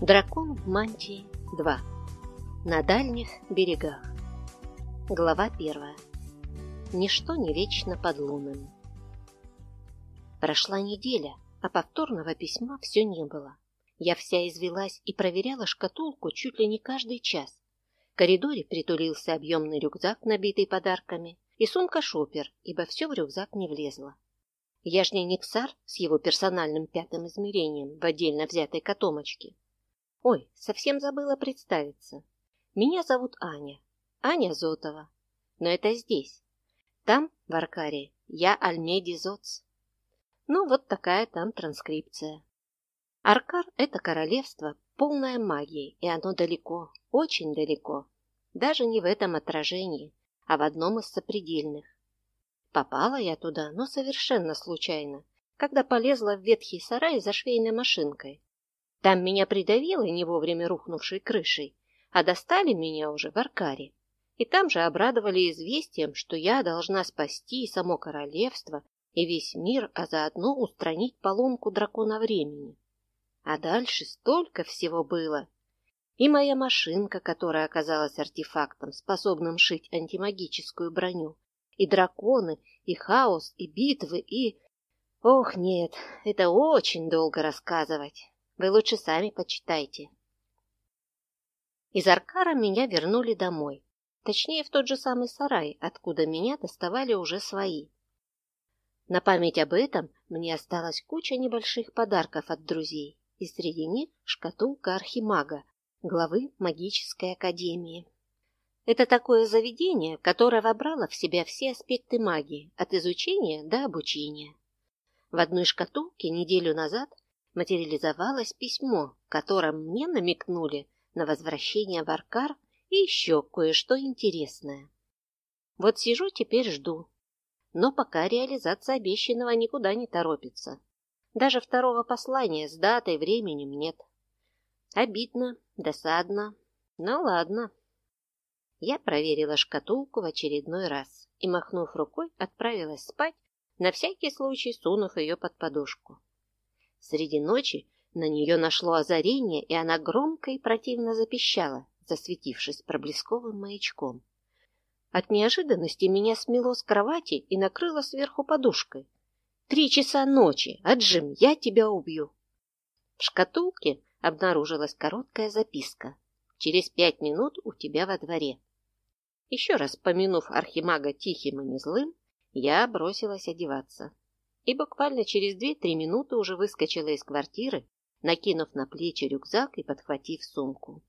Дракон в мантии 2. На дальних берегах. Глава 1. Ничто не вечно под лунами. Прошла неделя, а повторного письма все не было. Я вся извелась и проверяла шкатулку чуть ли не каждый час. В коридоре притулился объемный рюкзак, набитый подарками, и сумка-шопер, ибо все в рюкзак не влезло. Я ж не Никсар с его персональным пятым измерением в отдельно взятой котомочке. Ой, совсем забыла представиться. Меня зовут Аня. Аня Зотова. Но это здесь. Там, в Аркаре, я Альмеди Зоц. Ну, вот такая там транскрипция. Аркар – это королевство, полное магии, и оно далеко, очень далеко. Даже не в этом отражении, а в одном из сопредельных. Попала я туда, но совершенно случайно, когда полезла в ветхий сарай за швейной машинкой. Там меня придавило не вовремя рухнувшей крышей, а достали меня уже в Аркаре. И там же обрадовали известием, что я должна спасти само королевство и весь мир, а заодно устранить поломку дракона времени. А дальше столько всего было. И моя машинка, которая оказалась артефактом, способным шить антимагическую броню, и драконы, и хаос, и битвы, и... Ох, нет, это очень долго рассказывать. Вы лучше сами почитайте. Из Аркара меня вернули домой. Точнее, в тот же самый сарай, откуда меня доставали уже свои. На память об этом мне осталась куча небольших подарков от друзей, и среди них шкатулка Архимага, главы магической академии. Это такое заведение, которое вобрало в себя все аспекты магии, от изучения до обучения. В одной шкатулке неделю назад материализовалось письмо, в котором мне намекнули на возвращение в Аркар и еще кое-что интересное. Вот сижу теперь жду. Но пока реализация обещанного никуда не торопится. Даже второго послания с датой, временем нет. Обидно, досадно, но ладно. Я проверила шкатулку в очередной раз и, махнув рукой, отправилась спать, на всякий случай сунув ее под подушку. Среди ночи на нее нашло озарение, и она громко и противно запищала, засветившись проблесковым маячком. От неожиданности меня смело с кровати и накрыло сверху подушкой. «Три часа ночи! Отжим, я тебя убью!» В шкатулке обнаружилась короткая записка. «Через пять минут у тебя во дворе». Еще раз помянув архимага тихим и незлым, я бросилась одеваться и буквально через две-три минуты уже выскочила из квартиры, накинув на плечи рюкзак и подхватив сумку.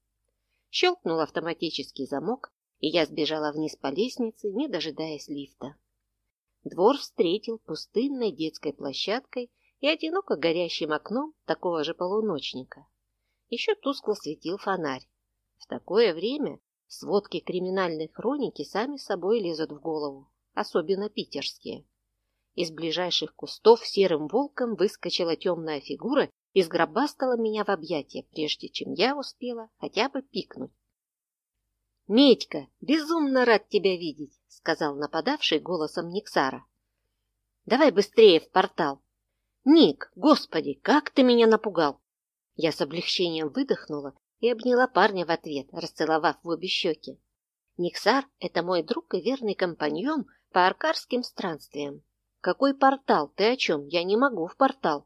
Щелкнул автоматический замок, и я сбежала вниз по лестнице, не дожидаясь лифта. Двор встретил пустынной детской площадкой и одиноко горящим окном такого же полуночника. Еще тускло светил фонарь. В такое время сводки криминальной хроники сами собой лезут в голову, особенно питерские. Из ближайших кустов серым волком выскочила темная фигура и сгробастала меня в объятия, прежде чем я успела хотя бы пикнуть. «Медька, безумно рад тебя видеть», — сказал нападавший голосом Никсара. «Давай быстрее в портал». «Ник, господи, как ты меня напугал!» Я с облегчением выдохнула и обняла парня в ответ, расцеловав в обе щеки. Никсар — это мой друг и верный компаньон по аркарским странствиям. Какой портал? Ты о чем? Я не могу в портал.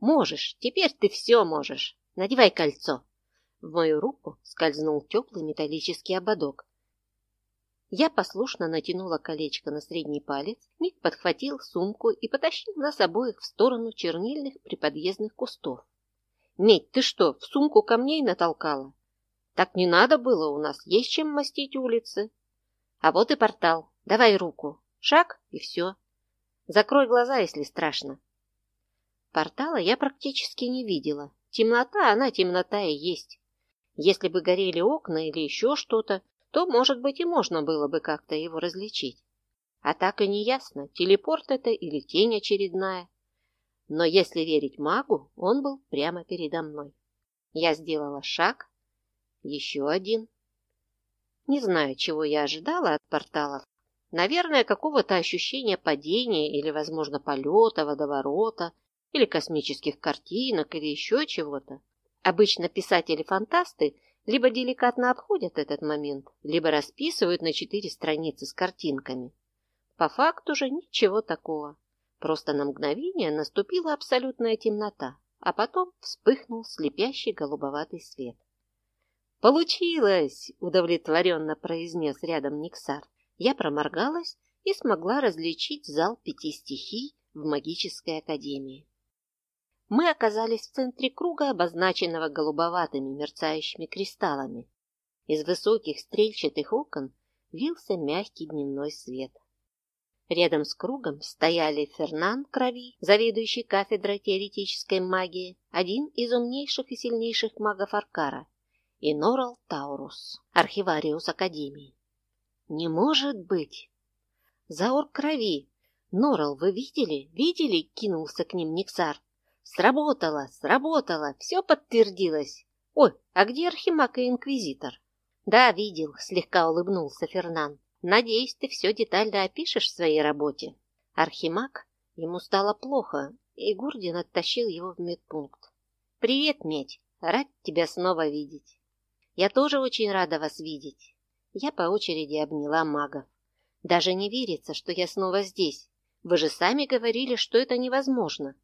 Можешь, теперь ты все можешь. Надевай кольцо. В мою руку скользнул теплый металлический ободок. Я послушно натянула колечко на средний палец, Ник подхватил сумку и потащил нас обоих в сторону чернильных приподъездных кустов. «Медь, ты что, в сумку камней натолкала? Так не надо было, у нас есть чем мастить улицы. А вот и портал. Давай руку. Шаг, и все. Закрой глаза, если страшно. Портала я практически не видела. Темнота, она темнота и есть. Если бы горели окна или еще что-то, то, может быть, и можно было бы как-то его различить. А так и не ясно, телепорт это или тень очередная. Но если верить магу, он был прямо передо мной. Я сделала шаг, еще один. Не знаю, чего я ожидала от порталов, Наверное, какого-то ощущения падения или, возможно, полета, водоворота, или космических картинок, или еще чего-то. Обычно писатели-фантасты либо деликатно обходят этот момент, либо расписывают на четыре страницы с картинками. По факту же ничего такого. Просто на мгновение наступила абсолютная темнота, а потом вспыхнул слепящий голубоватый свет. «Получилось!» — удовлетворенно произнес рядом Никсар. Я проморгалась и смогла различить зал пяти стихий в магической академии. Мы оказались в центре круга, обозначенного голубоватыми мерцающими кристаллами. Из высоких стрельчатых окон лился мягкий дневной свет. Рядом с кругом стояли Фернан Крови, заведующий кафедрой теоретической магии, один из умнейших и сильнейших магов Аркара, и Норал Таурус, архивариус Академии. Не может быть! Заор Крови! Норал, вы видели? Видели? Кинулся к ним Никсар. Сработало, сработало, все подтвердилось. Ой, а где Архимаг и Инквизитор? Да, видел, слегка улыбнулся Фернан. Надеюсь, ты все детально опишешь в своей работе. Архимаг, ему стало плохо, и Гурдин оттащил его в медпункт. «Привет, Медь! Рад тебя снова видеть!» «Я тоже очень рада вас видеть!» Я по очереди обняла магов. «Даже не верится, что я снова здесь. Вы же сами говорили, что это невозможно!»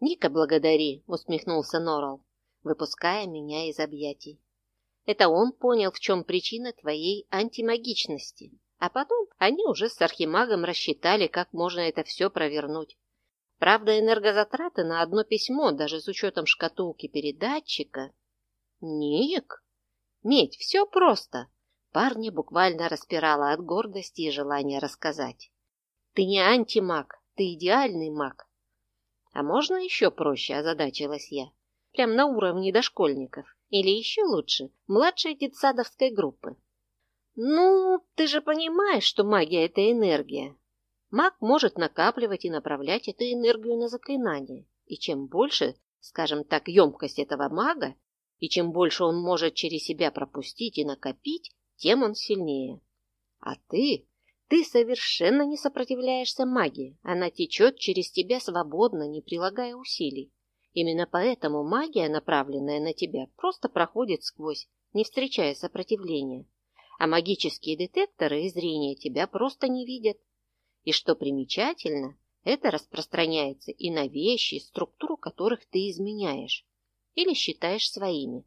«Ника благодари!» — усмехнулся Норал, выпуская меня из объятий. Это он понял, в чем причина твоей антимагичности. А потом они уже с архимагом рассчитали, как можно это все провернуть. Правда, энергозатраты на одно письмо, даже с учетом шкатулки передатчика... Ник? Медь, все просто. Парня буквально распирала от гордости и желания рассказать. Ты не антимаг, ты идеальный маг. А можно еще проще, озадачилась я. Прям на уровне дошкольников. Или еще лучше, младшей детсадовской группы. Ну, ты же понимаешь, что магия – это энергия. Маг может накапливать и направлять эту энергию на заклинание. И чем больше, скажем так, емкость этого мага, и чем больше он может через себя пропустить и накопить, тем он сильнее. А ты, ты совершенно не сопротивляешься магии. Она течет через тебя свободно, не прилагая усилий. Именно поэтому магия, направленная на тебя, просто проходит сквозь, не встречая сопротивления. А магические детекторы и зрение тебя просто не видят. И что примечательно, это распространяется и на вещи, структуру которых ты изменяешь или считаешь своими.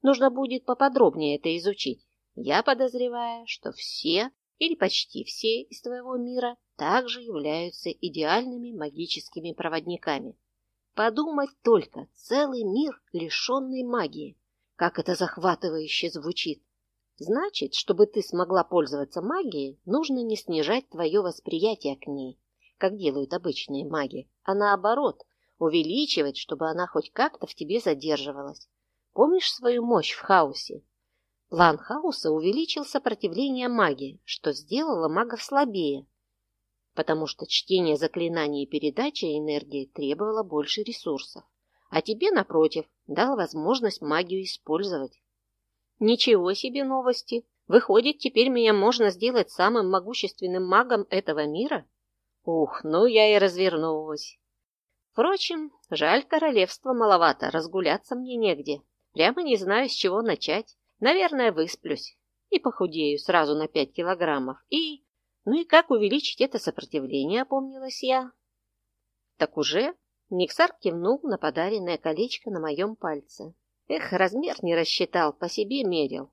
Нужно будет поподробнее это изучить. Я подозреваю, что все или почти все из твоего мира также являются идеальными магическими проводниками. Подумать только, целый мир, лишенный магии. Как это захватывающе звучит. Значит, чтобы ты смогла пользоваться магией, нужно не снижать твое восприятие к ней, как делают обычные маги, а наоборот, увеличивать, чтобы она хоть как-то в тебе задерживалась. Помнишь свою мощь в хаосе? План хаоса увеличил сопротивление магии, что сделало магов слабее, потому что чтение заклинаний и передача энергии требовало больше ресурсов, а тебе, напротив, дал возможность магию использовать. Ничего себе новости! Выходит, теперь меня можно сделать самым могущественным магом этого мира? Ух, ну я и развернулась. Впрочем, жаль, королевства маловато, разгуляться мне негде. Прямо не знаю, с чего начать. Наверное, высплюсь и похудею сразу на пять килограммов, и ну и как увеличить это сопротивление, опомнилась я. Так уже Никсар кивнул на подаренное колечко на моем пальце. Эх, размер не рассчитал, по себе мерил.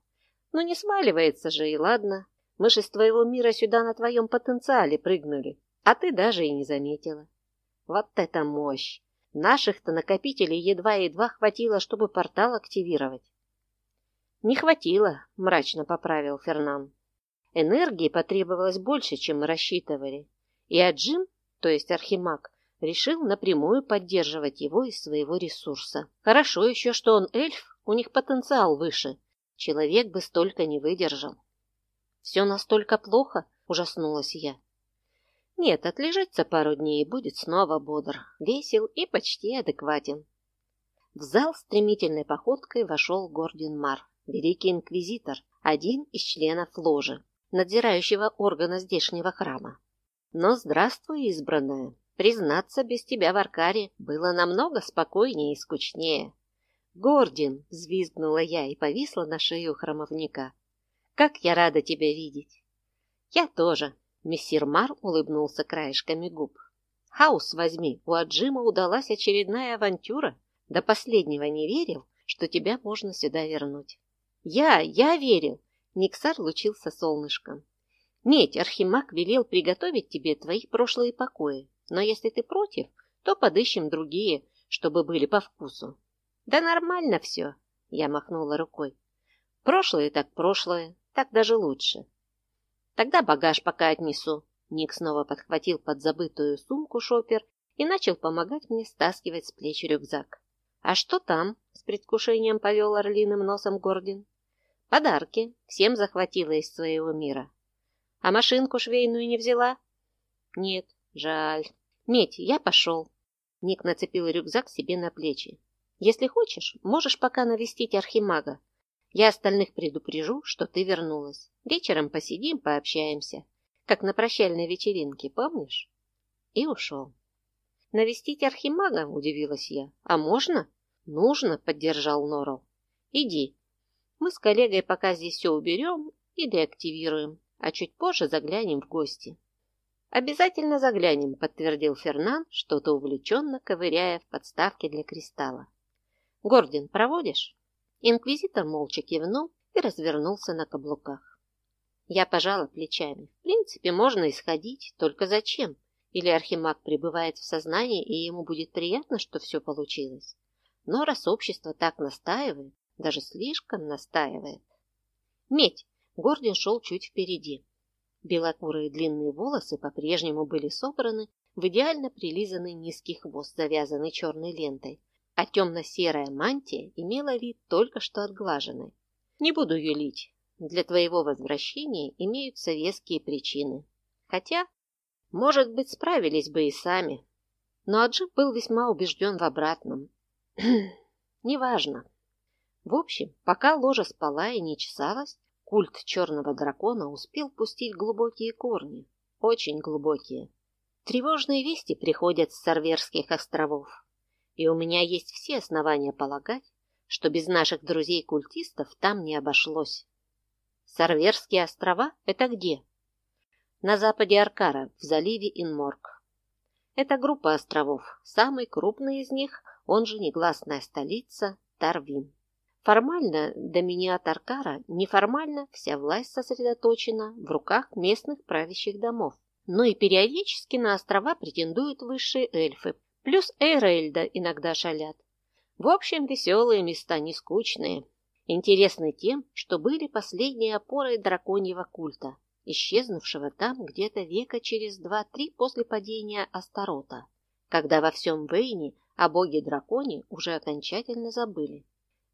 Ну не сваливается же, и ладно. Мы же из твоего мира сюда на твоем потенциале прыгнули, а ты даже и не заметила. Вот это мощь! Наших-то накопителей едва-едва хватило, чтобы портал активировать. Не хватило, мрачно поправил Фернан. Энергии потребовалось больше, чем мы рассчитывали, и Аджим, то есть Архимаг, решил напрямую поддерживать его из своего ресурса. Хорошо еще, что он эльф, у них потенциал выше. Человек бы столько не выдержал. «Все настолько плохо?» – ужаснулась я. «Нет, отлежится пару дней и будет снова бодр, весел и почти адекватен». В зал стремительной походкой вошел Гордин Мар, великий инквизитор, один из членов ложи надзирающего органа здешнего храма. Но здравствуй, избранная. Признаться, без тебя в Аркаре было намного спокойнее и скучнее. Гордин!» — взвизгнула я и повисла на шею хромовника. «Как я рада тебя видеть!» «Я тоже!» — мессир Мар улыбнулся краешками губ. «Хаус возьми, у Аджима удалась очередная авантюра. До последнего не верил, что тебя можно сюда вернуть». «Я, я верил!» — Никсар лучился солнышком. «Медь, Архимаг велел приготовить тебе твои прошлые покои, но если ты против, то подыщем другие, чтобы были по вкусу. Да нормально все, я махнула рукой. Прошлое так прошлое, так даже лучше. Тогда багаж пока отнесу. Ник снова подхватил под забытую сумку шопер и начал помогать мне стаскивать с плеч рюкзак. «А что там?» — с предвкушением повел орлиным носом Гордин. «Подарки. Всем захватила из своего мира. А машинку швейную не взяла?» «Нет, жаль. Медь, я пошел». Ник нацепил рюкзак себе на плечи. Если хочешь, можешь пока навестить архимага. Я остальных предупрежу, что ты вернулась. Вечером посидим, пообщаемся. Как на прощальной вечеринке, помнишь? И ушел. Навестить архимага, удивилась я. А можно? Нужно, поддержал Норал. Иди. Мы с коллегой пока здесь все уберем и деактивируем, а чуть позже заглянем в гости. «Обязательно заглянем», — подтвердил Фернан, что-то увлеченно ковыряя в подставке для кристалла. Гордин, проводишь?» Инквизитор молча кивнул и развернулся на каблуках. Я пожала плечами. В принципе, можно исходить, только зачем? Или Архимаг пребывает в сознании, и ему будет приятно, что все получилось. Но раз общество так настаивает, даже слишком настаивает. Медь! Гордин шел чуть впереди. Белокурые длинные волосы по-прежнему были собраны в идеально прилизанный низкий хвост, завязанный черной лентой, а темно-серая мантия имела вид только что отглаженной. Не буду юлить, для твоего возвращения имеются веские причины. Хотя, может быть, справились бы и сами. Но Аджип был весьма убежден в обратном. Неважно. В общем, пока ложа спала и не чесалась, культ черного дракона успел пустить глубокие корни. Очень глубокие. Тревожные вести приходят с Сарверских островов и у меня есть все основания полагать, что без наших друзей-культистов там не обошлось. Сарверские острова — это где? На западе Аркара, в заливе Инморг. Это группа островов, самый крупный из них, он же негласная столица, Тарвин. Формально доминиат Аркара, неформально вся власть сосредоточена в руках местных правящих домов. Но и периодически на острова претендуют высшие эльфы, Плюс Эйрельда иногда шалят. В общем, веселые места, не скучные. Интересны тем, что были последней опорой драконьего культа, исчезнувшего там где-то века через два-три после падения Астарота, когда во всем Вейне о боге-драконе уже окончательно забыли.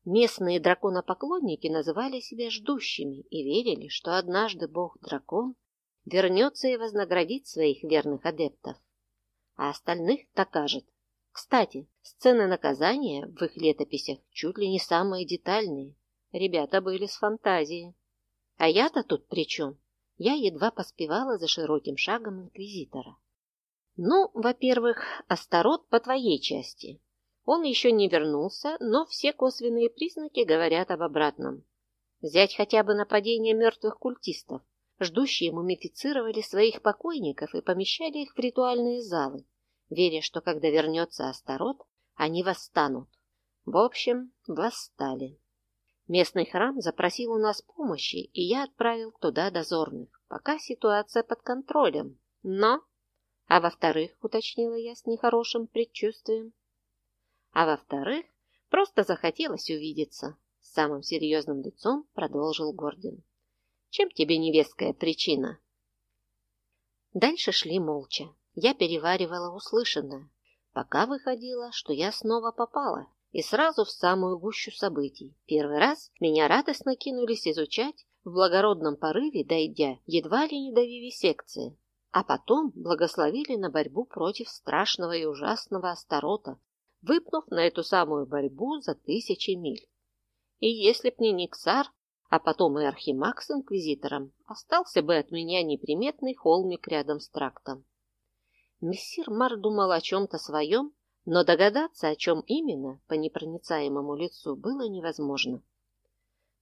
Местные драконопоклонники называли себя ждущими и верили, что однажды бог-дракон вернется и вознаградит своих верных адептов а остальных докажет. Кстати, сцены наказания в их летописях чуть ли не самые детальные. Ребята были с фантазией. А я-то тут при чем? Я едва поспевала за широким шагом инквизитора. Ну, во-первых, Астарот по твоей части. Он еще не вернулся, но все косвенные признаки говорят об обратном. Взять хотя бы нападение мертвых культистов. Ждущие мумифицировали своих покойников и помещали их в ритуальные залы, веря, что когда вернется Астарот, они восстанут. В общем, восстали. Местный храм запросил у нас помощи, и я отправил туда дозорных, пока ситуация под контролем. Но... А во-вторых, уточнила я с нехорошим предчувствием. А во-вторых, просто захотелось увидеться. С самым серьезным лицом продолжил Гордин. Чем тебе невестская причина? Дальше шли молча. Я переваривала услышанное, пока выходило, что я снова попала, и сразу в самую гущу событий. Первый раз меня радостно кинулись изучать, в благородном порыве дойдя едва ли не до вивисекции, а потом благословили на борьбу против страшного и ужасного Астарота, выпнув на эту самую борьбу за тысячи миль. И если б не Никсар, а потом и Архимаг с Инквизитором, остался бы от меня неприметный холмик рядом с трактом. Мессир Мар думал о чем-то своем, Но догадаться, о чем именно, по непроницаемому лицу, было невозможно.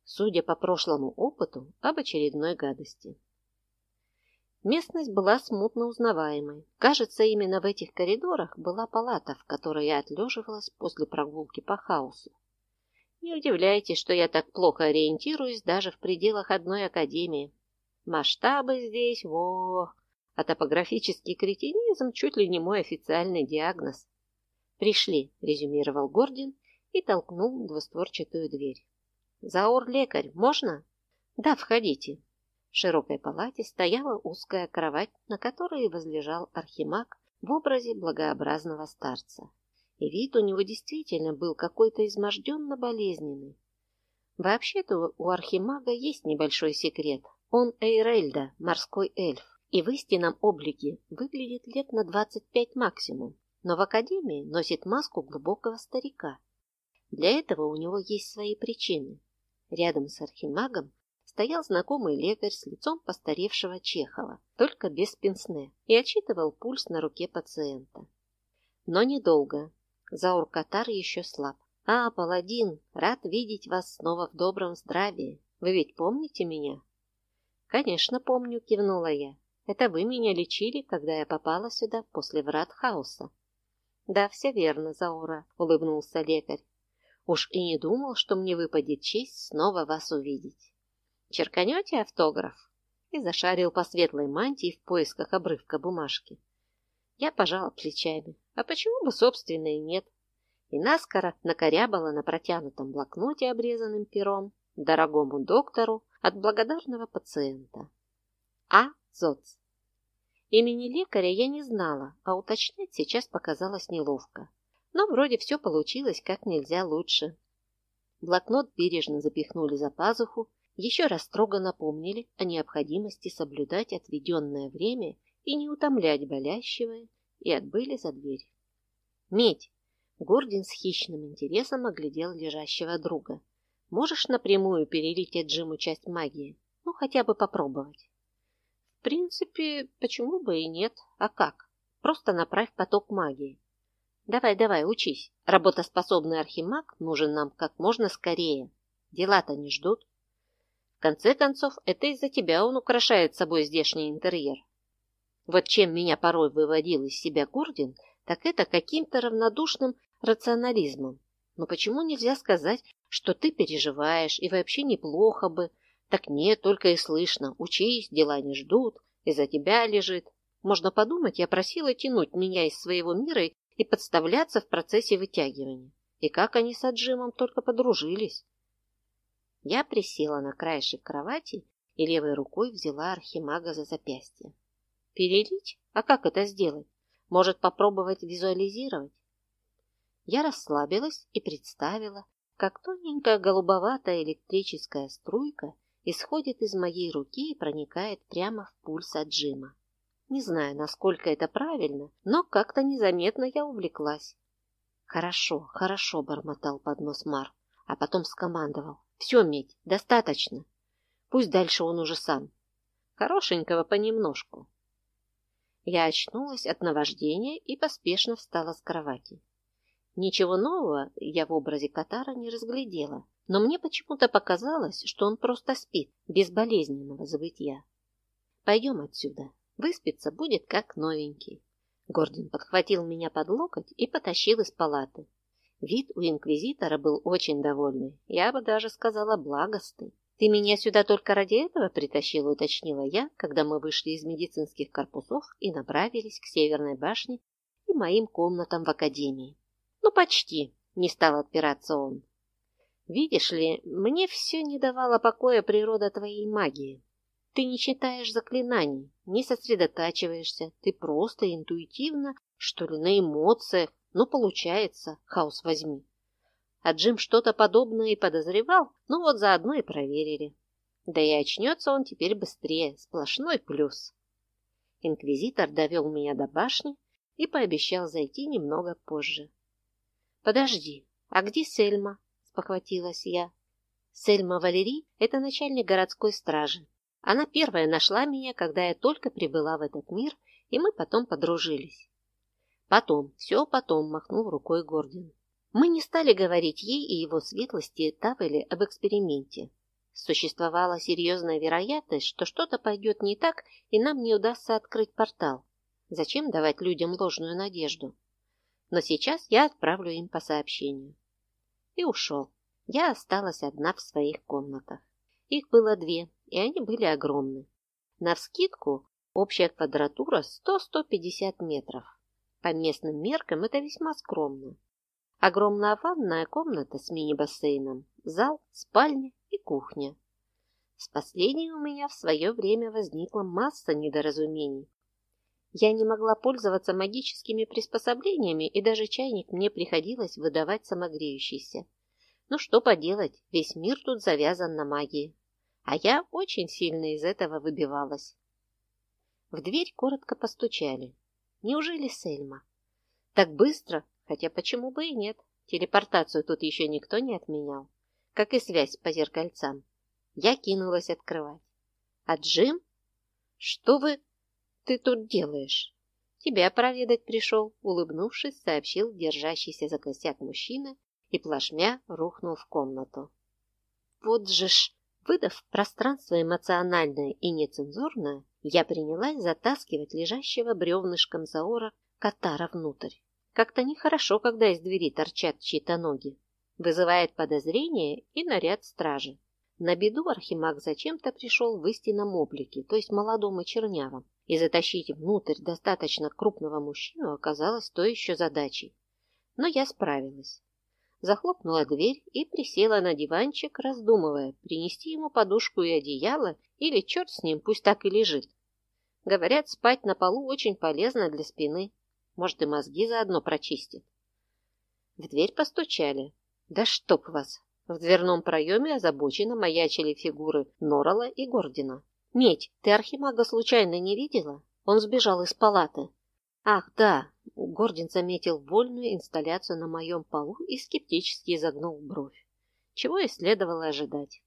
Судя по прошлому опыту, об очередной гадости. Местность была смутно узнаваемой. Кажется, именно в этих коридорах была палата, в которой я отлеживалась после прогулки по хаосу. Не удивляйтесь, что я так плохо ориентируюсь даже в пределах одной академии. Масштабы здесь, во, а топографический кретинизм чуть ли не мой официальный диагноз. «Пришли», — резюмировал Гордин и толкнул двустворчатую дверь. «Заур лекарь, можно?» «Да, входите». Широкой палате стояла узкая кровать, на которой возлежал архимаг в образе благообразного старца. И вид у него действительно был какой-то изможденно-болезненный. Вообще-то у архимага есть небольшой секрет. Он Эйрельда, морской эльф и в истинном облике выглядит лет на 25 максимум, но в академии носит маску глубокого старика. Для этого у него есть свои причины. Рядом с архимагом стоял знакомый лекарь с лицом постаревшего Чехова, только без пенсне, и отчитывал пульс на руке пациента. Но недолго. Заур-Катар еще слаб. «А, паладин, рад видеть вас снова в добром здравии. Вы ведь помните меня?» «Конечно помню», — кивнула я. Это вы меня лечили, когда я попала сюда после врат хаоса. Да, все верно, Заура, улыбнулся лекарь. Уж и не думал, что мне выпадет честь снова вас увидеть. Черканете автограф? И зашарил по светлой мантии в поисках обрывка бумажки. Я пожала плечами. А почему бы, собственно, и нет? И наскоро накорябала на протянутом блокноте обрезанным пером дорогому доктору от благодарного пациента. А. Зоц. Имени лекаря я не знала, а уточнять сейчас показалось неловко. Но вроде все получилось как нельзя лучше. Блокнот бережно запихнули за пазуху, еще раз строго напомнили о необходимости соблюдать отведенное время и не утомлять болящего, и отбыли за дверь. «Медь!» Гордин с хищным интересом оглядел лежащего друга. «Можешь напрямую перелить Джиму часть магии? Ну, хотя бы попробовать». В принципе, почему бы и нет? А как? Просто направь поток магии. Давай, давай, учись. Работоспособный архимаг нужен нам как можно скорее. Дела-то не ждут. В конце концов, это из-за тебя он украшает собой здешний интерьер. Вот чем меня порой выводил из себя Гордин, так это каким-то равнодушным рационализмом. Но почему нельзя сказать, что ты переживаешь и вообще неплохо бы, так нет, только и слышно. Учись, дела не ждут, из-за тебя лежит. Можно подумать, я просила тянуть меня из своего мира и подставляться в процессе вытягивания. И как они с Аджимом только подружились. Я присела на краешек кровати и левой рукой взяла Архимага за запястье. Перелить? А как это сделать? Может, попробовать визуализировать? Я расслабилась и представила, как тоненькая голубоватая электрическая струйка исходит из моей руки и проникает прямо в пульс отжима. Не знаю, насколько это правильно, но как-то незаметно я увлеклась. «Хорошо, хорошо», — бормотал под нос Мар, а потом скомандовал. «Все, Медь, достаточно. Пусть дальше он уже сам. Хорошенького понемножку». Я очнулась от наваждения и поспешно встала с кровати. Ничего нового я в образе Катара не разглядела, но мне почему-то показалось, что он просто спит, без болезненного забытья. Пойдем отсюда, выспится будет как новенький. Гордин подхватил меня под локоть и потащил из палаты. Вид у инквизитора был очень довольный, я бы даже сказала благостный. «Ты меня сюда только ради этого притащила», — уточнила я, когда мы вышли из медицинских корпусов и направились к Северной башне и моим комнатам в академии. «Ну, почти», — не стал отпираться он. Видишь ли, мне все не давала покоя природа твоей магии. Ты не читаешь заклинаний, не сосредотачиваешься, ты просто интуитивно, что ли, на эмоциях. Ну, получается, хаос возьми. А Джим что-то подобное и подозревал, ну вот заодно и проверили. Да и очнется он теперь быстрее, сплошной плюс. Инквизитор довел меня до башни и пообещал зайти немного позже. Подожди, а где Сельма? спохватилась я. Сельма Валерий – это начальник городской стражи. Она первая нашла меня, когда я только прибыла в этот мир, и мы потом подружились. Потом, все потом, махнул рукой Гордин. Мы не стали говорить ей и его светлости Тавеле об эксперименте. Существовала серьезная вероятность, что что-то пойдет не так, и нам не удастся открыть портал. Зачем давать людям ложную надежду? Но сейчас я отправлю им по сообщению. И ушел. Я осталась одна в своих комнатах. Их было две, и они были огромны. Навскидку общая квадратура 100-150 метров. По местным меркам это весьма скромно. Огромная ванная комната с мини-бассейном, зал, спальня и кухня. С последней у меня в свое время возникла масса недоразумений. Я не могла пользоваться магическими приспособлениями, и даже чайник мне приходилось выдавать самогреющийся. Ну что поделать, весь мир тут завязан на магии. А я очень сильно из этого выбивалась. В дверь коротко постучали. Неужели Сельма? Так быстро, хотя почему бы и нет. Телепортацию тут еще никто не отменял, как и связь по зеркальцам. Я кинулась открывать. А Джим? Что вы... ты тут делаешь? Тебя проведать пришел, улыбнувшись, сообщил держащийся за косяк мужчина и плашмя рухнул в комнату. Вот же ж, выдав пространство эмоциональное и нецензурное, я принялась затаскивать лежащего бревнышком Заора Катара внутрь. Как-то нехорошо, когда из двери торчат чьи-то ноги. Вызывает подозрение и наряд стражи. На беду Архимаг зачем-то пришел в истинном облике, то есть молодом и чернявом, и затащить внутрь достаточно крупного мужчину оказалось то еще задачей. Но я справилась. Захлопнула дверь и присела на диванчик, раздумывая, принести ему подушку и одеяло или черт с ним, пусть так и лежит. Говорят, спать на полу очень полезно для спины. Может, и мозги заодно прочистит. В дверь постучали. Да чтоб вас! В дверном проеме озабоченно маячили фигуры Норала и Гордина. «Медь, ты Архимага случайно не видела? Он сбежал из палаты». «Ах, да!» Гордин заметил вольную инсталляцию на моем полу и скептически изогнул бровь. Чего и следовало ожидать.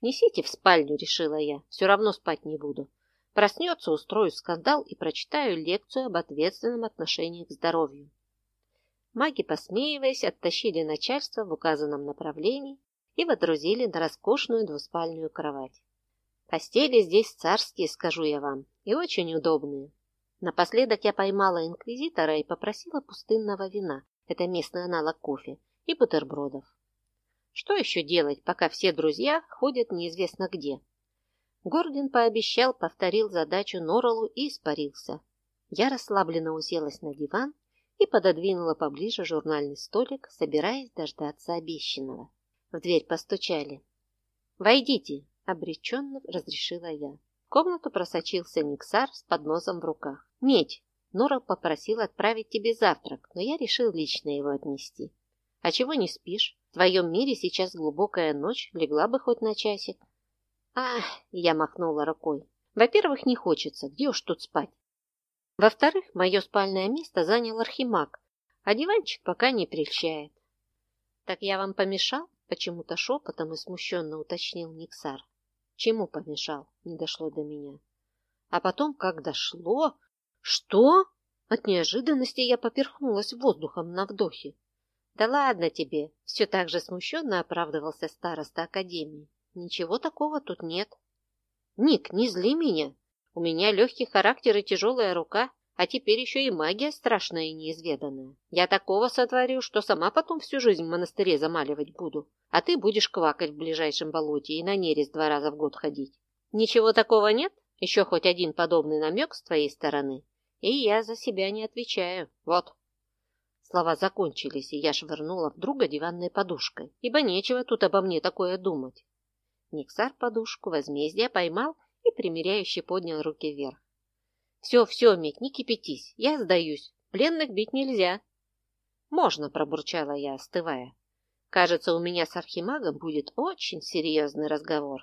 «Несите в спальню», — решила я. «Все равно спать не буду. Проснется, устрою скандал и прочитаю лекцию об ответственном отношении к здоровью. Маги, посмеиваясь, оттащили начальство в указанном направлении и водрузили на роскошную двуспальную кровать. Постели здесь царские, скажу я вам, и очень удобные. Напоследок я поймала инквизитора и попросила пустынного вина, это местный аналог кофе, и бутербродов. Что еще делать, пока все друзья ходят неизвестно где? Гордин пообещал, повторил задачу Норалу и испарился. Я расслабленно уселась на диван и пододвинула поближе журнальный столик, собираясь дождаться обещанного. В дверь постучали. «Войдите!» — обреченно разрешила я. В комнату просочился Никсар с подносом в руках. «Медь!» Норал попросил отправить тебе завтрак, но я решил лично его отнести. «А чего не спишь? В твоем мире сейчас глубокая ночь, легла бы хоть на часик». Ах, я махнула рукой. Во-первых, не хочется, где уж тут спать. Во-вторых, мое спальное место занял архимаг, а диванчик пока не прельщает. Так я вам помешал? Почему-то шепотом и смущенно уточнил Никсар. Чему помешал? Не дошло до меня. А потом, как дошло... Что? От неожиданности я поперхнулась воздухом на вдохе. Да ладно тебе, все так же смущенно оправдывался староста Академии. Ничего такого тут нет. Ник, не зли меня. У меня легкий характер и тяжелая рука, а теперь еще и магия страшная и неизведанная. Я такого сотворю, что сама потом всю жизнь в монастыре замаливать буду, а ты будешь квакать в ближайшем болоте и на нерест два раза в год ходить. Ничего такого нет? Еще хоть один подобный намек с твоей стороны? И я за себя не отвечаю. Вот. Слова закончились, и я швырнула в друга диванной подушкой, ибо нечего тут обо мне такое думать. Никсар подушку возмездия поймал и примиряюще поднял руки вверх. «Все, все, Мить, не кипятись, я сдаюсь. Пленных бить нельзя». «Можно», — пробурчала я, остывая. «Кажется, у меня с архимагом будет очень серьезный разговор.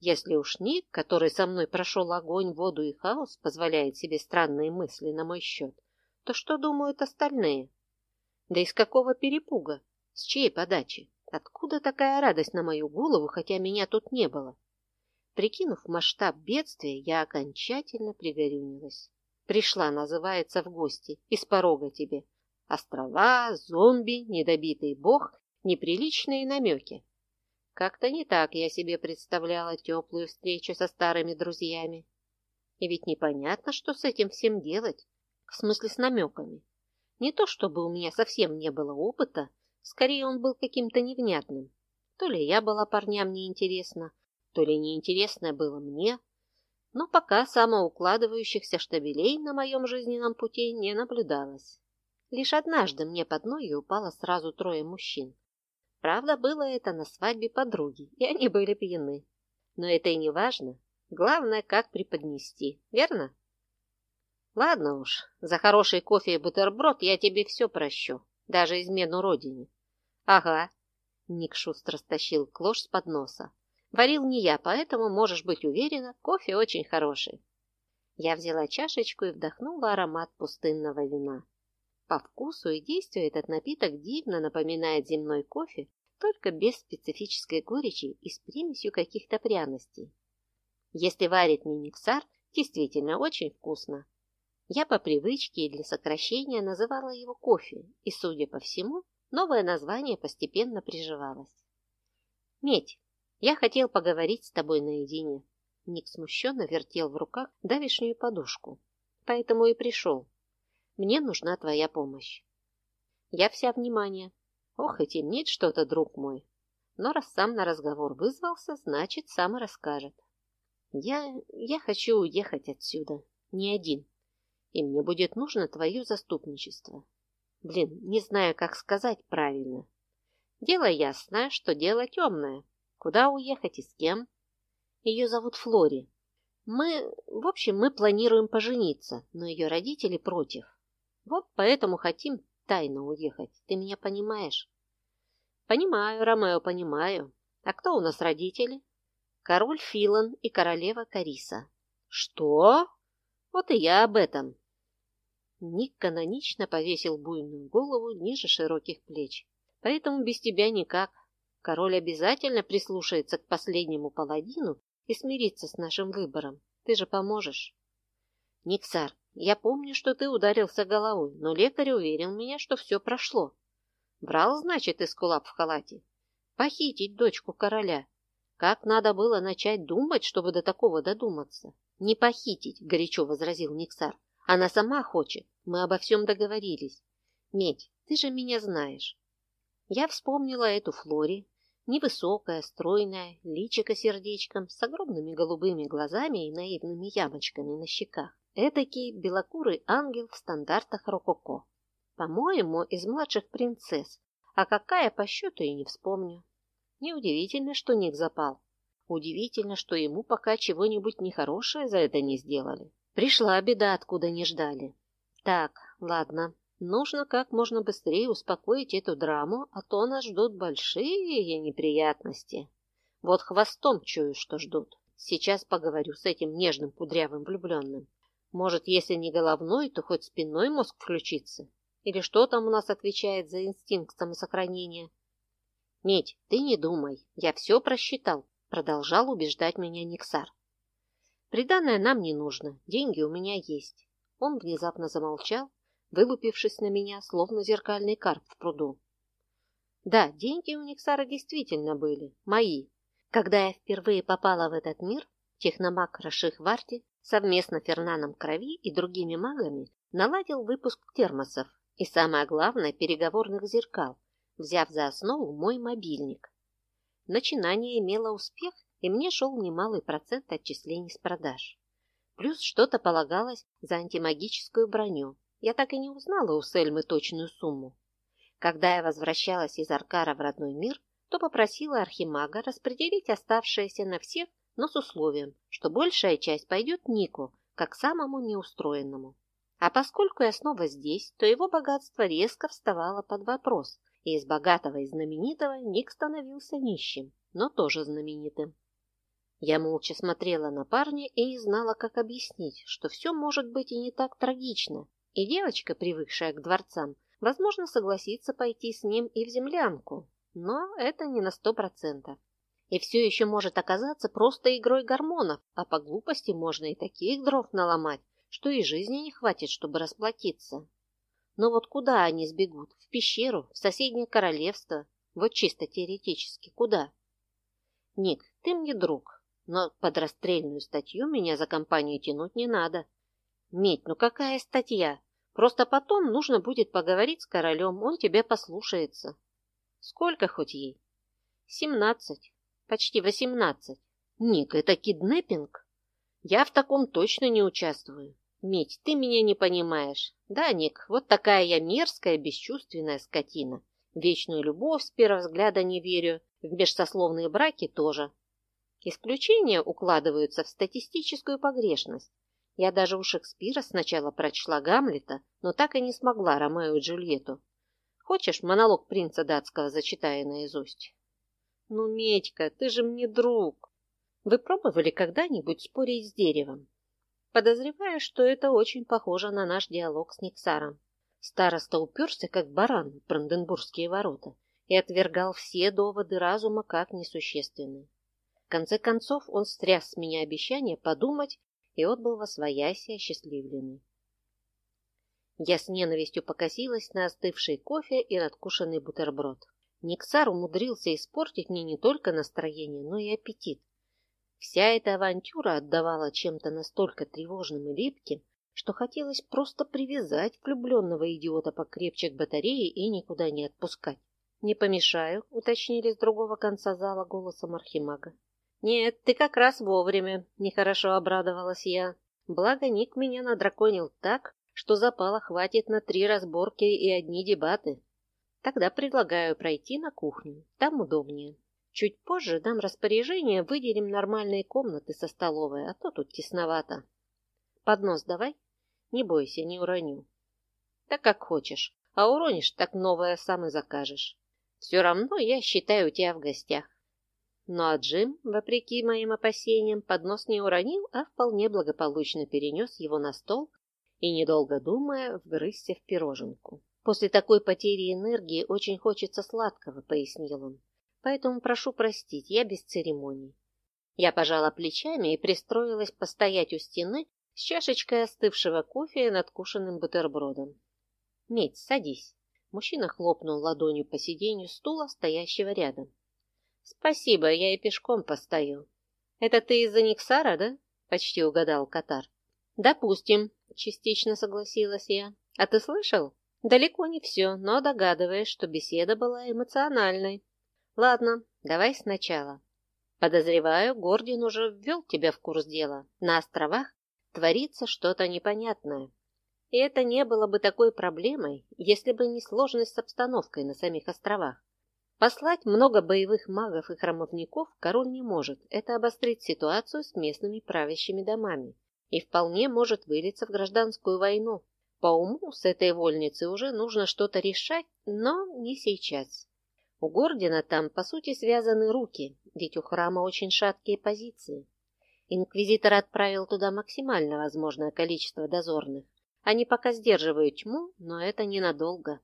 Если уж Ник, который со мной прошел огонь, воду и хаос, позволяет себе странные мысли на мой счет, то что думают остальные? Да из какого перепуга? С чьей подачи?» Откуда такая радость на мою голову, хотя меня тут не было? Прикинув масштаб бедствия, я окончательно пригорюнилась. Пришла, называется, в гости, из порога тебе. Острова, зомби, недобитый бог, неприличные намеки. Как-то не так я себе представляла теплую встречу со старыми друзьями. И ведь непонятно, что с этим всем делать, в смысле с намеками. Не то чтобы у меня совсем не было опыта, скорее он был каким-то невнятным. То ли я была парням неинтересна, то ли неинтересное было мне, но пока самоукладывающихся штабелей на моем жизненном пути не наблюдалось. Лишь однажды мне под ноги упало сразу трое мужчин. Правда, было это на свадьбе подруги, и они были пьяны. Но это и не важно. Главное, как преподнести, верно? Ладно уж, за хороший кофе и бутерброд я тебе все прощу, даже измену родине. Ага. Ник шустро стащил клош с подноса. Варил не я, поэтому можешь быть уверена, кофе очень хороший. Я взяла чашечку и вдохнула аромат пустынного вина. По вкусу и действию этот напиток дивно напоминает земной кофе, только без специфической горечи и с примесью каких-то пряностей. Если варит не миксар, действительно очень вкусно. Я по привычке и для сокращения называла его кофе, и, судя по всему, новое название постепенно приживалось. «Медь, я хотел поговорить с тобой наедине». Ник смущенно вертел в руках давишнюю подушку. «Поэтому и пришел. Мне нужна твоя помощь. Я вся внимание. Ох, и темнит что-то, друг мой. Но раз сам на разговор вызвался, значит, сам и расскажет. Я... я хочу уехать отсюда. Не один. И мне будет нужно твое заступничество. Блин, не знаю, как сказать правильно. Дело ясное, что дело темное. Куда уехать и с кем? Ее зовут Флори. Мы... В общем, мы планируем пожениться, но ее родители против. Вот поэтому хотим тайно уехать. Ты меня понимаешь? Понимаю, Ромео, понимаю. А кто у нас родители? Король Филан и королева Кариса. Что? Вот и я об этом. Ник канонично повесил буйную голову ниже широких плеч. Поэтому без тебя никак. Король обязательно прислушается к последнему паладину и смирится с нашим выбором. Ты же поможешь. Никсар, я помню, что ты ударился головой, но лекарь уверил меня, что все прошло. Брал, значит, эскулап в халате. Похитить дочку короля. Как надо было начать думать, чтобы до такого додуматься? Не похитить, горячо возразил Никсар. Она сама хочет. Мы обо всем договорились. Медь, ты же меня знаешь. Я вспомнила эту Флори. Невысокая, стройная, личико сердечком, с огромными голубыми глазами и наивными ямочками на щеках. Эдакий белокурый ангел в стандартах рококо. По-моему, из младших принцесс, а какая по счету и не вспомню. Неудивительно, что Ник запал. Удивительно, что ему пока чего-нибудь нехорошее за это не сделали. Пришла беда, откуда не ждали. Так, ладно, нужно как можно быстрее успокоить эту драму, а то нас ждут большие неприятности. Вот хвостом чую, что ждут. Сейчас поговорю с этим нежным кудрявым влюбленным. Может, если не головной, то хоть спинной мозг включится? Или что там у нас отвечает за инстинкт самосохранения? Медь, ты не думай, я все просчитал, продолжал убеждать меня Никсар. Приданное нам не нужно, деньги у меня есть. Он внезапно замолчал, вылупившись на меня, словно зеркальный карп в пруду. Да, деньги у Никсара действительно были, мои. Когда я впервые попала в этот мир, техномаг Раших Варти совместно Фернаном Крови и другими магами наладил выпуск термосов и, самое главное, переговорных зеркал, взяв за основу мой мобильник. Начинание имело успех, и мне шел немалый процент отчислений с продаж. Плюс что-то полагалось за антимагическую броню. Я так и не узнала у Сельмы точную сумму. Когда я возвращалась из Аркара в родной мир, то попросила Архимага распределить оставшееся на всех но с условием, что большая часть пойдет Нику, как самому неустроенному. А поскольку я снова здесь, то его богатство резко вставало под вопрос, и из богатого и знаменитого Ник становился нищим, но тоже знаменитым. Я молча смотрела на парня и не знала, как объяснить, что все может быть и не так трагично, и девочка, привыкшая к дворцам, возможно, согласится пойти с ним и в землянку, но это не на сто процентов и все еще может оказаться просто игрой гормонов, а по глупости можно и таких дров наломать, что и жизни не хватит, чтобы расплатиться. Но вот куда они сбегут? В пещеру? В соседнее королевство? Вот чисто теоретически. Куда? Ник, ты мне друг, но под расстрельную статью меня за компанию тянуть не надо. Медь, ну какая статья? Просто потом нужно будет поговорить с королем, он тебя послушается. Сколько хоть ей? Семнадцать. Почти восемнадцать. Ник, это киднеппинг? Я в таком точно не участвую. Медь, ты меня не понимаешь. Да, Ник, вот такая я мерзкая, бесчувственная скотина. Вечную любовь с первого взгляда не верю, в межсословные браки тоже. Исключения укладываются в статистическую погрешность. Я даже у Шекспира сначала прочла Гамлета, но так и не смогла Ромео и Джульетту. Хочешь, монолог принца датского зачитаю наизусть? Ну, Медька, ты же мне друг. Вы пробовали когда-нибудь спорить с деревом? Подозреваю, что это очень похоже на наш диалог с Никсаром. Староста уперся, как баран в Бранденбургские ворота, и отвергал все доводы разума как несущественные. Конце концов он стряс с меня обещание подумать и отбыл во свояси осчастливленный. Я с ненавистью покосилась на остывший кофе и надкушенный бутерброд. Никсар умудрился испортить мне не только настроение, но и аппетит. Вся эта авантюра отдавала чем-то настолько тревожным и липким, что хотелось просто привязать влюбленного идиота покрепче к батарее и никуда не отпускать. «Не помешаю», — уточнили с другого конца зала голосом архимага. «Нет, ты как раз вовремя», — нехорошо обрадовалась я. Благо Ник меня надраконил так, что запала хватит на три разборки и одни дебаты. Тогда предлагаю пройти на кухню, там удобнее. Чуть позже дам распоряжение, выделим нормальные комнаты со столовой, а то тут тесновато. Поднос давай. Не бойся, не уроню. Так как хочешь. А уронишь, так новое сам и закажешь. Все равно я считаю тебя в гостях. Ну а Джим, вопреки моим опасениям, поднос не уронил, а вполне благополучно перенес его на стол и, недолго думая, вгрызся в пироженку. После такой потери энергии очень хочется сладкого, пояснил он поэтому прошу простить, я без церемоний. Я пожала плечами и пристроилась постоять у стены с чашечкой остывшего кофе и надкушенным бутербродом. «Медь, садись». Мужчина хлопнул ладонью по сиденью стула, стоящего рядом. «Спасибо, я и пешком постою». «Это ты из-за Никсара, да?» — почти угадал Катар. «Допустим», — частично согласилась я. «А ты слышал?» «Далеко не все, но догадываешь, что беседа была эмоциональной». Ладно, давай сначала. Подозреваю, Гордин уже ввел тебя в курс дела. На островах творится что-то непонятное. И это не было бы такой проблемой, если бы не сложность с обстановкой на самих островах. Послать много боевых магов и храмовников король не может. Это обострит ситуацию с местными правящими домами и вполне может вылиться в гражданскую войну. По уму с этой вольницей уже нужно что-то решать, но не сейчас. У Гордина там, по сути, связаны руки, ведь у храма очень шаткие позиции. Инквизитор отправил туда максимально возможное количество дозорных. Они пока сдерживают тьму, но это ненадолго.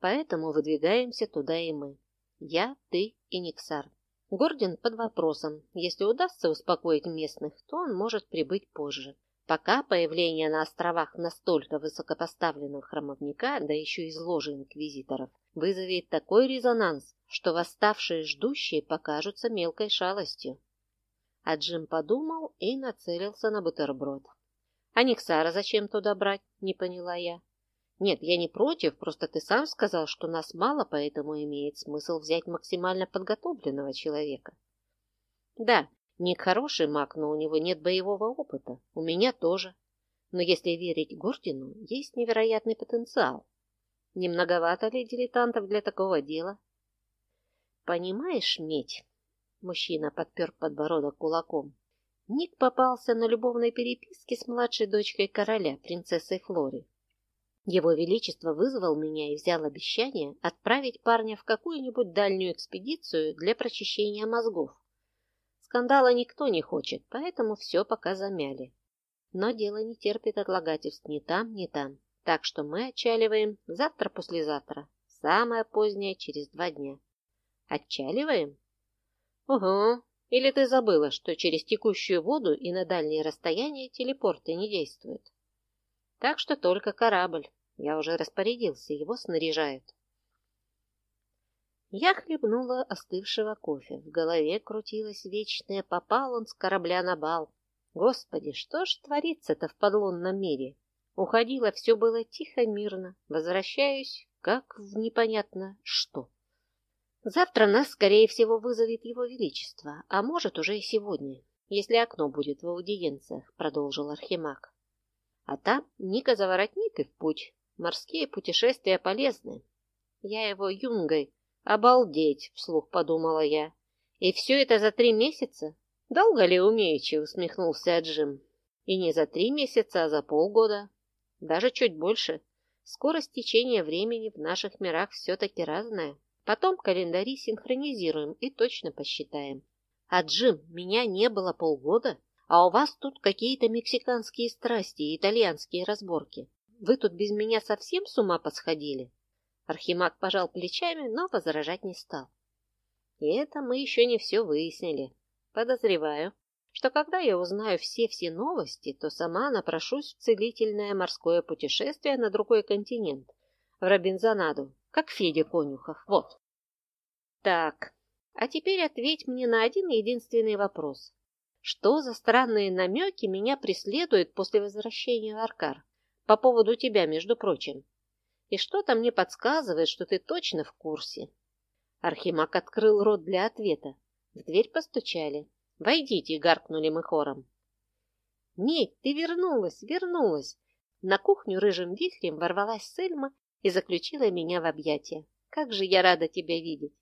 Поэтому выдвигаемся туда и мы. Я, ты и Никсар. Гордин под вопросом. Если удастся успокоить местных, то он может прибыть позже. Пока появление на островах настолько высокопоставленного храмовника, да еще из ложи инквизиторов, вызовет такой резонанс, что восставшие ждущие покажутся мелкой шалостью. А Джим подумал и нацелился на бутерброд. «А Никсара зачем туда брать?» — не поняла я. «Нет, я не против, просто ты сам сказал, что нас мало, поэтому имеет смысл взять максимально подготовленного человека». «Да, Ник хороший маг, но у него нет боевого опыта. У меня тоже. Но если верить Гордину, есть невероятный потенциал. Не многовато ли дилетантов для такого дела? Понимаешь, Медь, мужчина подпер подбородок кулаком, Ник попался на любовной переписке с младшей дочкой короля, принцессой Флори. Его Величество вызвал меня и взял обещание отправить парня в какую-нибудь дальнюю экспедицию для прочищения мозгов. Скандала никто не хочет, поэтому все пока замяли. Но дело не терпит отлагательств ни там, ни там. Так что мы отчаливаем завтра-послезавтра, самое позднее через два дня. Отчаливаем? Угу. Или ты забыла, что через текущую воду и на дальние расстояния телепорты не действуют? Так что только корабль. Я уже распорядился, его снаряжают. Я хлебнула остывшего кофе. В голове крутилась вечная «попал он с корабля на бал». Господи, что ж творится-то в подлунном мире? Уходила, все было тихо, мирно. Возвращаюсь, как в непонятно что. Завтра нас, скорее всего, вызовет его величество, а может, уже и сегодня, если окно будет в аудиенциях, продолжил Архимаг. А там Ника заворотник и в путь. Морские путешествия полезны. Я его юнгой «Обалдеть!» — вслух подумала я. «И все это за три месяца?» «Долго ли умеючи?» — усмехнулся Джим. «И не за три месяца, а за полгода. Даже чуть больше. Скорость течения времени в наших мирах все-таки разная. Потом календари синхронизируем и точно посчитаем. А Джим, меня не было полгода, а у вас тут какие-то мексиканские страсти и итальянские разборки. Вы тут без меня совсем с ума посходили?» Архимаг пожал плечами, но возражать не стал. И это мы еще не все выяснили. Подозреваю, что когда я узнаю все-все новости, то сама напрошусь в целительное морское путешествие на другой континент, в Робинзонаду, как Федя Конюхов. Вот. Так, а теперь ответь мне на один единственный вопрос. Что за странные намеки меня преследуют после возвращения в Аркар? По поводу тебя, между прочим. И что-то мне подсказывает, что ты точно в курсе. Архимаг открыл рот для ответа. В дверь постучали. «Войдите!» — гаркнули мы хором. «Нет, ты вернулась, вернулась!» На кухню рыжим вихрем ворвалась Сельма и заключила меня в объятия. «Как же я рада тебя видеть!»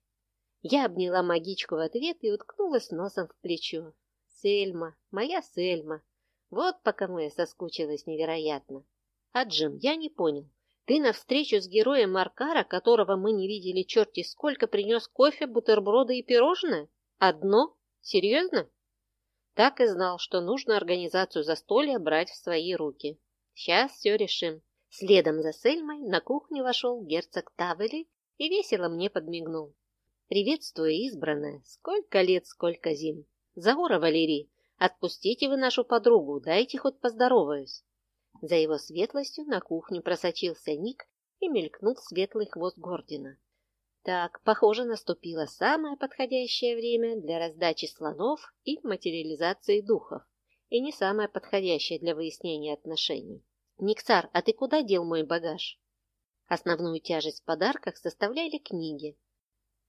Я обняла магичку в ответ и уткнулась носом в плечо. «Сельма, моя Сельма!» Вот по кому я соскучилась невероятно. А Джим, я не понял, ты на встречу с героем Маркара, которого мы не видели черти сколько, принес кофе, бутерброды и пирожное? Одно? Серьезно? Так и знал, что нужно организацию застолья брать в свои руки. Сейчас все решим. Следом за Сельмой на кухню вошел герцог Тавели и весело мне подмигнул. «Приветствую, избранная. Сколько лет, сколько зим. Загора, Валерий, отпустите вы нашу подругу, дайте хоть поздороваюсь». За его светлостью на кухню просочился Ник и мелькнул светлый хвост Гордина. Так, похоже, наступило самое подходящее время для раздачи слонов и материализации духов, и не самое подходящее для выяснения отношений. «Никсар, а ты куда дел мой багаж?» Основную тяжесть в подарках составляли книги.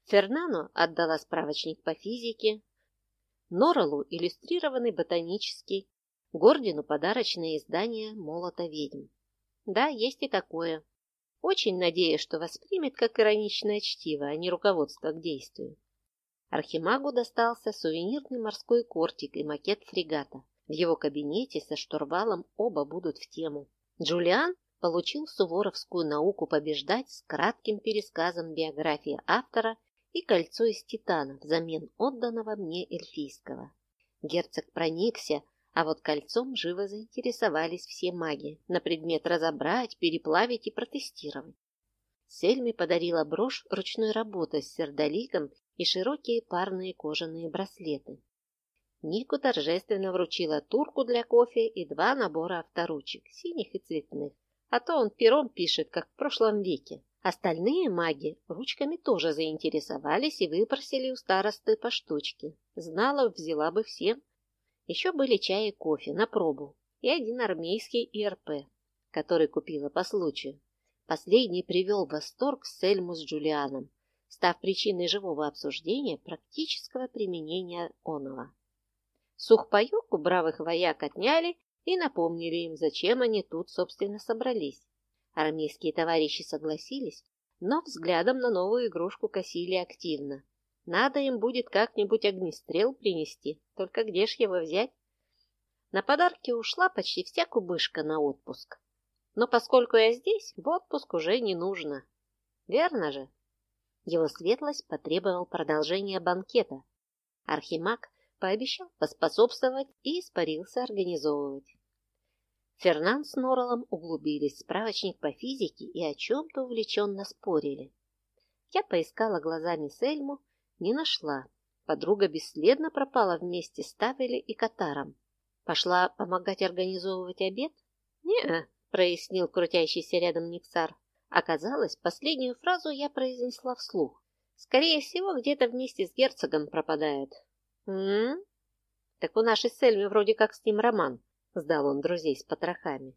Фернано отдала справочник по физике, Норалу иллюстрированный ботанический, Гордину подарочное издание «Молота ведьм». Да, есть и такое. Очень надеюсь, что воспримет как ироничное чтиво, а не руководство к действию. Архимагу достался сувенирный морской кортик и макет фрегата. В его кабинете со штурвалом оба будут в тему. Джулиан получил суворовскую науку побеждать с кратким пересказом биографии автора и кольцо из титана взамен отданного мне эльфийского. Герцог проникся а вот кольцом живо заинтересовались все маги на предмет разобрать, переплавить и протестировать. Сельми подарила брошь ручной работы с сердоликом и широкие парные кожаные браслеты. Нику торжественно вручила турку для кофе и два набора авторучек, синих и цветных, а то он пером пишет, как в прошлом веке. Остальные маги ручками тоже заинтересовались и выпросили у старосты по штучке. Знала, взяла бы всем, еще были чай и кофе на пробу и один армейский ИРП, который купила по случаю. Последний привел в восторг Сельму с Джулианом, став причиной живого обсуждения практического применения оного. Сухпайок у бравых вояк отняли и напомнили им, зачем они тут, собственно, собрались. Армейские товарищи согласились, но взглядом на новую игрушку косили активно. Надо им будет как-нибудь огнестрел принести, только где ж его взять? На подарки ушла почти вся кубышка на отпуск. Но поскольку я здесь, в отпуск уже не нужно. Верно же? Его светлость потребовал продолжения банкета. Архимаг пообещал поспособствовать и испарился организовывать. Фернан с Норрелом углубились в справочник по физике и о чем-то увлеченно спорили. Я поискала глазами Сельму, не нашла. Подруга бесследно пропала вместе с Тавели и Катаром. Пошла помогать организовывать обед? не прояснил крутящийся рядом Никсар. Оказалось, последнюю фразу я произнесла вслух. Скорее всего, где-то вместе с герцогом пропадает. М? Так у нашей Сельмы вроде как с ним роман, сдал он друзей с потрохами.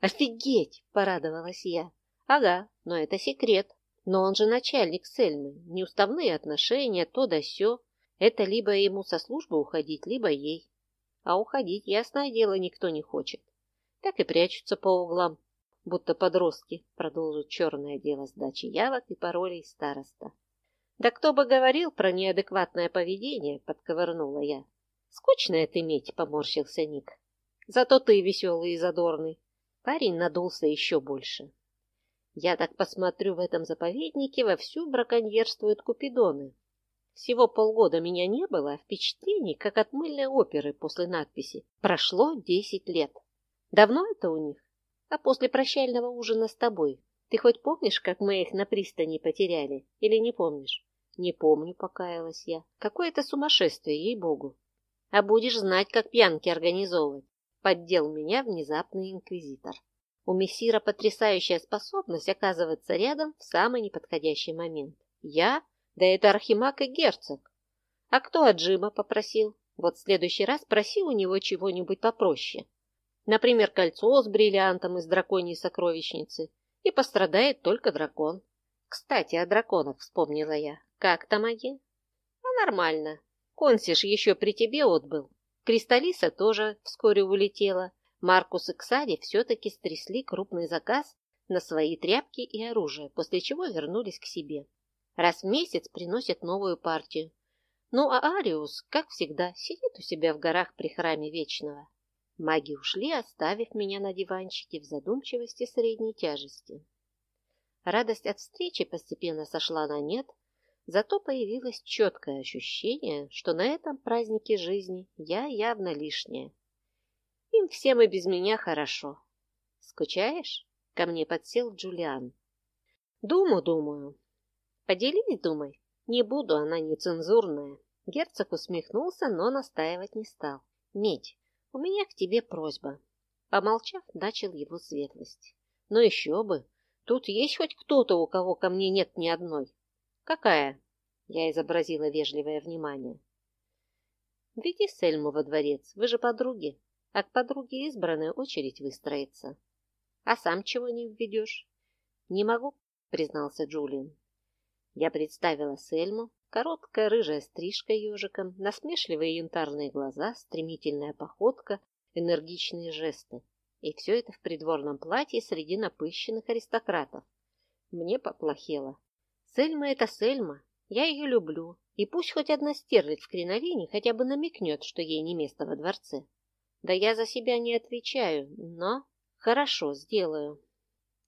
Офигеть, порадовалась я. Ага, но это секрет. Но он же начальник Сельмы, неуставные отношения, то да сё. Это либо ему со службы уходить, либо ей. А уходить, ясное дело, никто не хочет. Так и прячутся по углам, будто подростки продолжат черное дело сдачи явок и паролей староста. Да кто бы говорил про неадекватное поведение, подковырнула я. Скучно это иметь, поморщился Ник. Зато ты веселый и задорный. Парень надулся еще больше. Я так посмотрю, в этом заповеднике вовсю браконьерствуют купидоны. Всего полгода меня не было, а впечатлений, как от мыльной оперы после надписи «Прошло десять лет». Давно это у них? А после прощального ужина с тобой? Ты хоть помнишь, как мы их на пристани потеряли? Или не помнишь? Не помню, покаялась я. Какое-то сумасшествие, ей-богу. А будешь знать, как пьянки организовывать. Поддел меня внезапный инквизитор. У мессира потрясающая способность оказываться рядом в самый неподходящий момент. Я? Да это архимаг и герцог. А кто от Джима попросил? Вот в следующий раз проси у него чего-нибудь попроще. Например, кольцо с бриллиантом из драконьей сокровищницы. И пострадает только дракон. Кстати, о драконах вспомнила я. Как там они? А нормально. Консиш еще при тебе отбыл. Кристалиса тоже вскоре улетела. Маркус и Ксари все-таки стрясли крупный заказ на свои тряпки и оружие, после чего вернулись к себе. Раз в месяц приносят новую партию. Ну а Ариус, как всегда, сидит у себя в горах при храме Вечного. Маги ушли, оставив меня на диванчике в задумчивости средней тяжести. Радость от встречи постепенно сошла на нет, Зато появилось четкое ощущение, что на этом празднике жизни я явно лишняя. Им всем и без меня хорошо. Скучаешь? Ко мне подсел Джулиан. Думаю, думаю. Поделись, думай. Не буду, она нецензурная. Герцог усмехнулся, но настаивать не стал. Медь, у меня к тебе просьба. Помолчав, начал его светлость. Но еще бы. Тут есть хоть кто-то, у кого ко мне нет ни одной. «Какая?» Я изобразила вежливое внимание. «Веди Сельму во дворец, вы же подруги, а к подруге очередь выстроится. А сам чего не введешь?» «Не могу», — признался Джулиан. Я представила Сельму, короткая рыжая стрижка ежиком, насмешливые янтарные глаза, стремительная походка, энергичные жесты. И все это в придворном платье среди напыщенных аристократов. Мне поплохело. Сельма — это Сельма, я ее люблю, и пусть хоть одна стерлядь в кринолине хотя бы намекнет, что ей не место во дворце. Да я за себя не отвечаю, но... Хорошо, сделаю.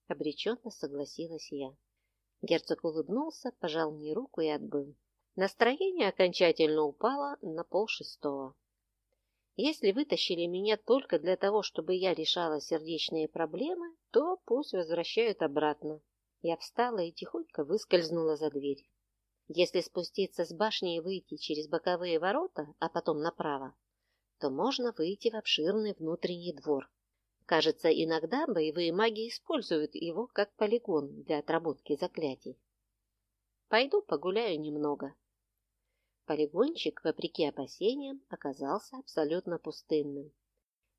Обреченно согласилась я. Герцог улыбнулся, пожал мне руку и отбыл. Настроение окончательно упало на полшестого. Если вытащили меня только для того, чтобы я решала сердечные проблемы, то пусть возвращают обратно. Я встала и тихонько выскользнула за дверь. Если спуститься с башни и выйти через боковые ворота, а потом направо, то можно выйти в обширный внутренний двор. Кажется, иногда боевые маги используют его как полигон для отработки заклятий. Пойду погуляю немного. Полигончик, вопреки опасениям, оказался абсолютно пустынным.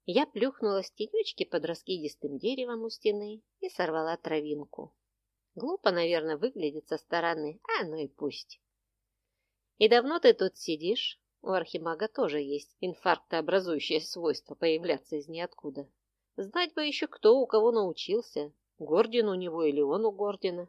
Я плюхнулась в тенечки под раскидистым деревом у стены и сорвала травинку. Глупо, наверное, выглядит со стороны, а ну и пусть. И давно ты тут сидишь? У архимага тоже есть инфарктообразующее свойство появляться из ниоткуда. Знать бы еще, кто у кого научился. Гордин у него или он у Гордина.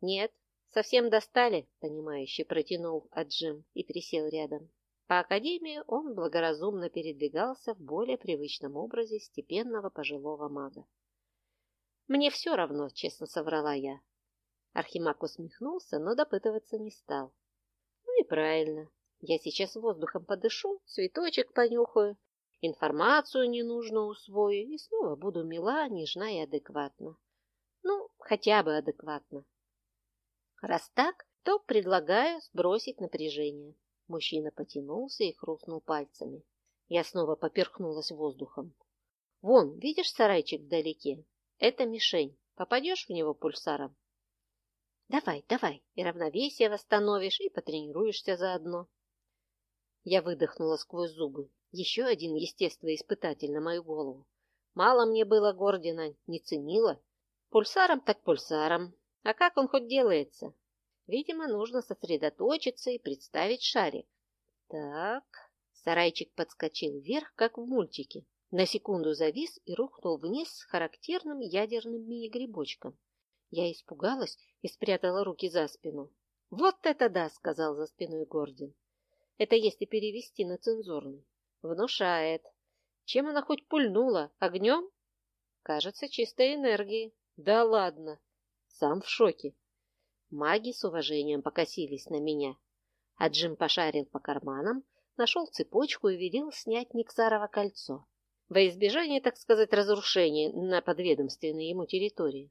Нет, совсем достали, понимающе протянул Аджим и присел рядом. По академии он благоразумно передвигался в более привычном образе степенного пожилого мага. «Мне все равно», — честно соврала я. Архимаг усмехнулся, но допытываться не стал. Ну и правильно. Я сейчас воздухом подышу, цветочек понюхаю, информацию ненужную усвою и снова буду мила, нежна и адекватна. Ну, хотя бы адекватно. Раз так, то предлагаю сбросить напряжение. Мужчина потянулся и хрустнул пальцами. Я снова поперхнулась воздухом. Вон, видишь сарайчик вдалеке? Это мишень. Попадешь в него пульсаром? Давай, давай, и равновесие восстановишь, и потренируешься заодно. Я выдохнула сквозь зубы. Еще один естествоиспытатель на мою голову. Мало мне было Гордина, не ценила. Пульсаром так пульсаром. А как он хоть делается? Видимо, нужно сосредоточиться и представить шарик. Так, сарайчик подскочил вверх, как в мультике. На секунду завис и рухнул вниз с характерным ядерным мини-грибочком. Я испугалась и спрятала руки за спину. «Вот это да!» — сказал за спиной Гордин. «Это если перевести на цензурный. Внушает. Чем она хоть пульнула? Огнем?» «Кажется, чистой энергией». «Да ладно!» Сам в шоке. Маги с уважением покосились на меня. А Джим пошарил по карманам, нашел цепочку и велел снять Никсарово кольцо во избежание, так сказать, разрушения на подведомственной ему территории.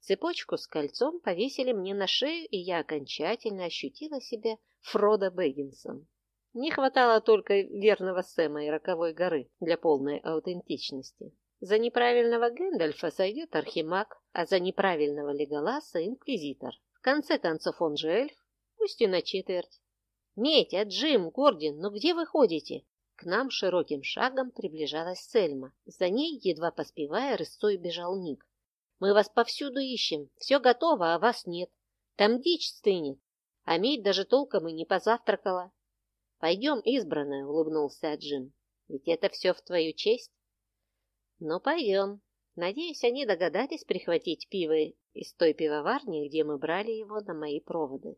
Цепочку с кольцом повесили мне на шею, и я окончательно ощутила себя Фродо Бэггинсом. Не хватало только верного Сэма и Роковой горы для полной аутентичности. За неправильного Гэндальфа сойдет Архимаг, а за неправильного Леголаса — Инквизитор. В конце концов он же эльф, пусть и на четверть. «Медь, Джим, Гордин, ну где вы ходите?» К нам широким шагом приближалась Сельма. За ней, едва поспевая, рысцой бежал Ник. «Мы вас повсюду ищем. Все готово, а вас нет. Там дичь стынет. А медь даже толком и не позавтракала». «Пойдем, избранная», — улыбнулся Джим. «Ведь это все в твою честь». «Ну, пойдем. Надеюсь, они догадались прихватить пиво из той пивоварни, где мы брали его на мои проводы».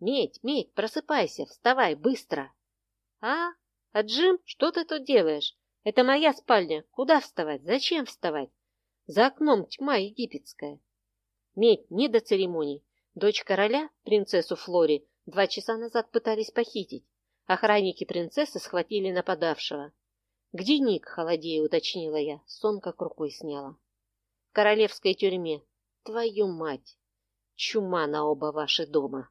«Медь, медь, просыпайся, вставай, быстро!» «А? А Джим, что ты тут делаешь? Это моя спальня. Куда вставать? Зачем вставать? За окном тьма египетская». «Медь, не до церемоний. Дочь короля, принцессу Флори, два часа назад пытались похитить. Охранники принцессы схватили нападавшего. «Где Ник?» — холодея уточнила я. Сон как рукой сняла. «В королевской тюрьме. Твою мать! Чума на оба ваши дома!»